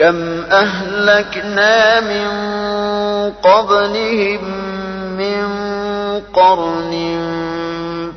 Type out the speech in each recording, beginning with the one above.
كم أهلكنا من قبلهم من قرن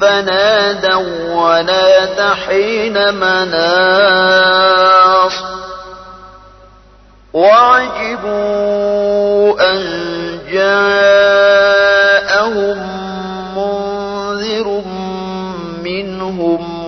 فنادوا ولا تحين مناص وعجبوا أن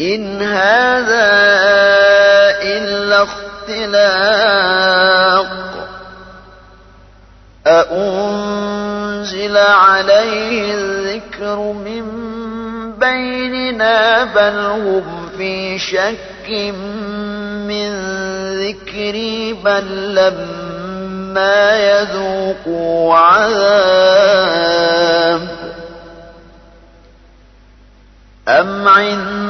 إن هذا إلا اختلاق. أأنزل عليه الذكر من بيننا بل هم في شك من ذكري بل لما يذوقوا عذاب. أم عند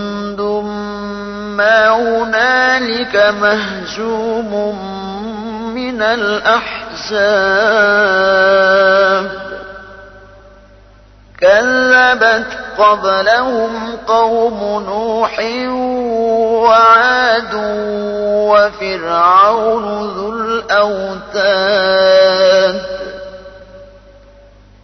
ما هنالك مهزوم من الأحزاب كذبت قبلهم قوم نوح وعاد وفرعون ذو الأوتاد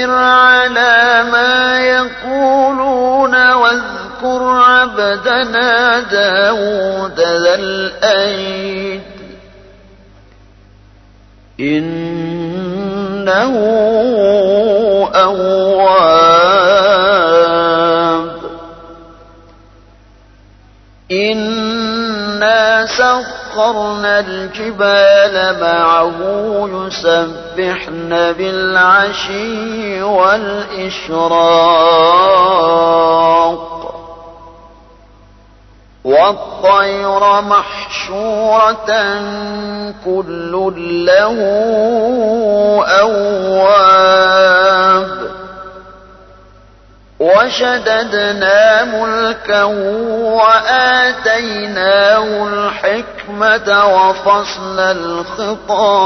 اصبر على ما يقولون واذكر عبدنا داود ذا الأيد إنه أواب وسخرنا الجبال معه يسبحن بالعشي والإشراق. والطير محشورة كل له أواب. وشددنا ملكه وآتيناه الحكمة وفصل الخطاب.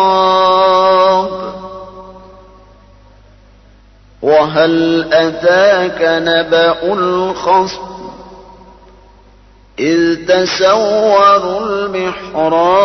وهل أتاك نبأ الخصم؟ إذ تسوروا المحراب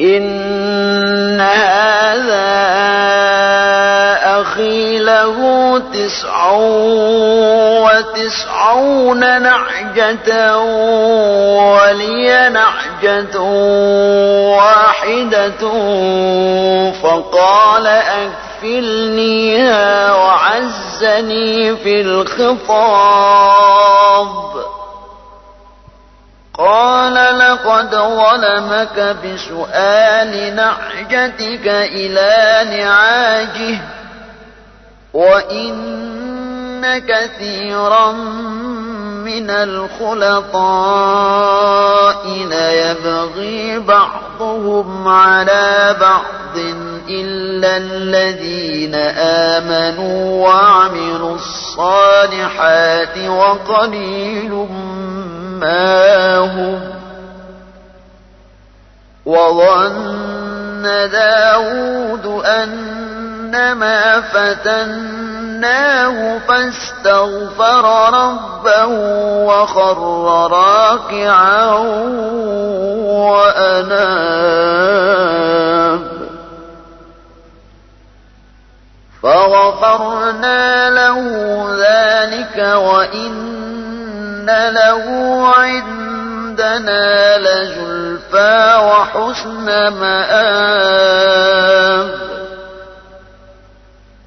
إن هذا أخي له تسع وتسعون نعجة ولي نعجة واحدة فقال أكفلنيها وعزني في الخطاب. قال لقد ظلمك بسؤال نعجتك إلى نعاجه وإن كثيرا من الخلطاء ليبغي بعضهم على بعض إلا الذين آمنوا وعملوا الصالحات وقليل ما هم وظن داود أنما فتناه فاستغفر ربه وخر راكعا وأناب. فغفرنا له ذلك وإن له عندنا لزلفى وحسن مآب.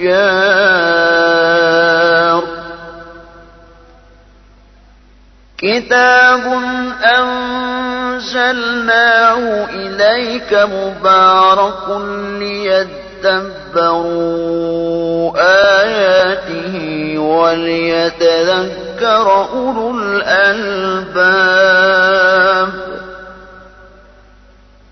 كالفجار كتاب أنزلناه إليك مبارك ليدعو ليدبروا آياته وليتذكر أولو الألباب.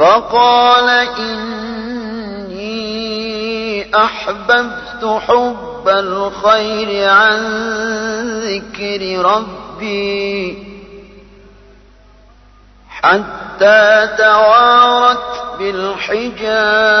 فقال إني أحببت حب الخير عن ذكر ربي حتى توارت بالحجاب.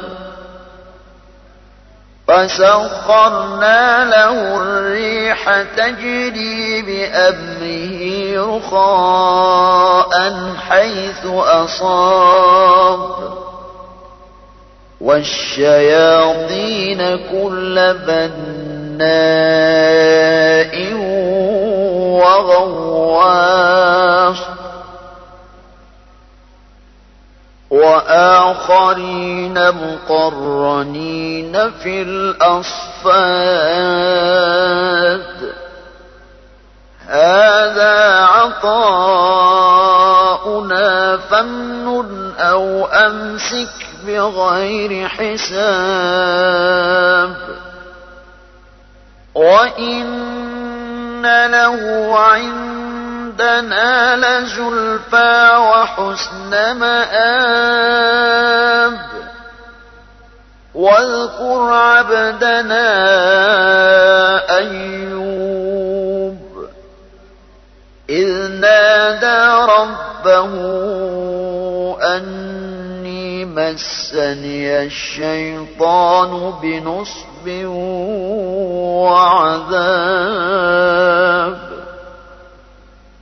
فسخرنا له الريح تجري بأمره رخاء حيث أصاب. والشياطين كل بناء وغواص وآخرين مقرنين في الأصفاد. هذا عطاؤنا فامنن أو أمسك بغير حساب. وإن له عند عندنا لزلفى وحسن مآب. واذكر عبدنا أيوب. إذ نادى ربه أني مسني الشيطان بنصب وعذاب.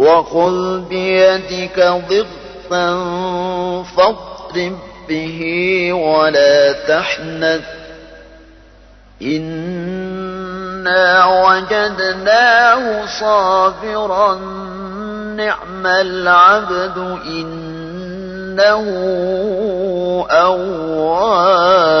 وخذ بيدك ضغطا فاضرب به ولا تحنث. إنا وجدناه صابرا نعم العبد إنه أواب.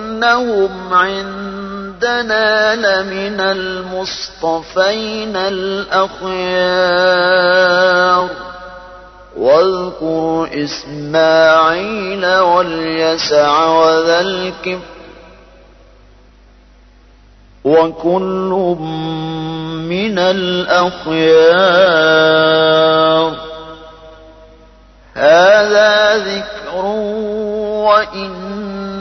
إنهم عندنا لمن المصطفين الأخيار. واذكر إسماعيل واليسع وذا الكفر وكل من الأخيار. هذا ذكر وإن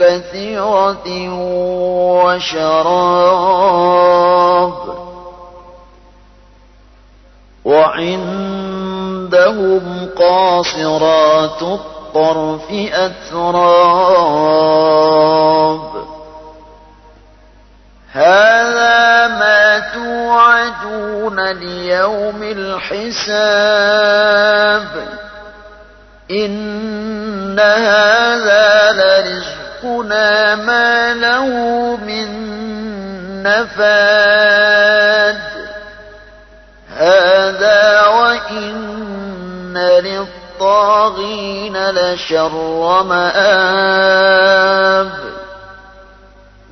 كثيرة وشراب وعندهم قاصرات الطرف أتراب هذا ما توعدون ليوم الحساب إن هذا لرزقنا ما له من نفاد هذا وإن للطاغين لشر مآب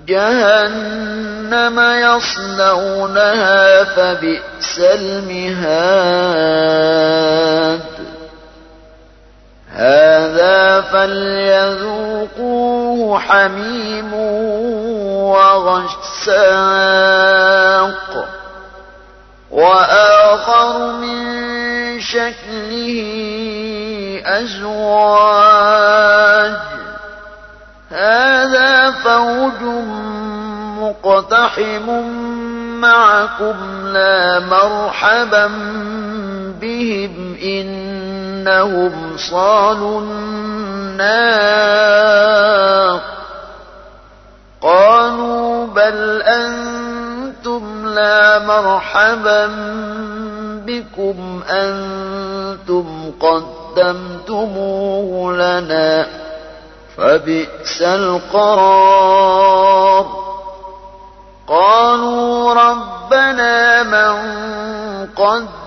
جهنم يصلونها فبئس المهاد هذا فليذوقوه حميم وغساق وآخر من شكله أزواج هذا فوج مقتحم معكم لا مرحبا بهم إنهم صالوا النار قالوا بل أنتم لا مرحبا بكم أنتم قدمتموه لنا فبئس القرار قالوا ربنا من قدم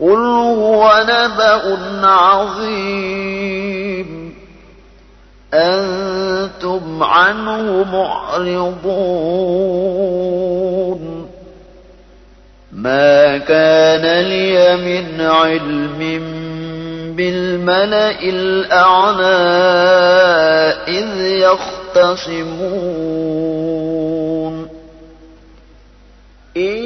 قل هو نبأ عظيم أنتم عنه معرضون ما كان لي من علم بالملأ الأعلى إذ يختصمون إن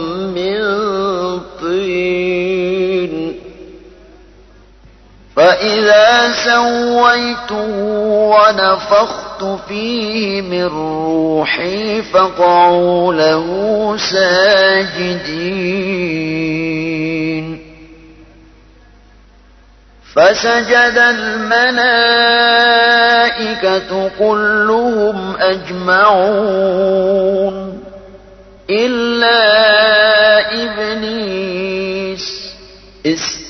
فإذا سويته ونفخت فيه من روحي فقعوا له ساجدين فسجد الملائكة كلهم أجمعون إلا إبليس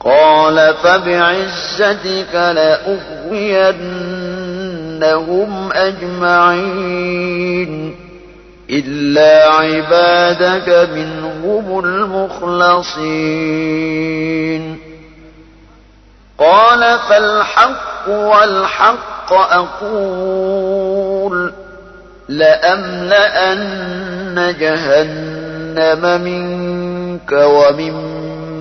قال فبعزتك لأغوينهم أجمعين إلا عبادك منهم المخلصين قال فالحق والحق أقول لأملأن جهنم منك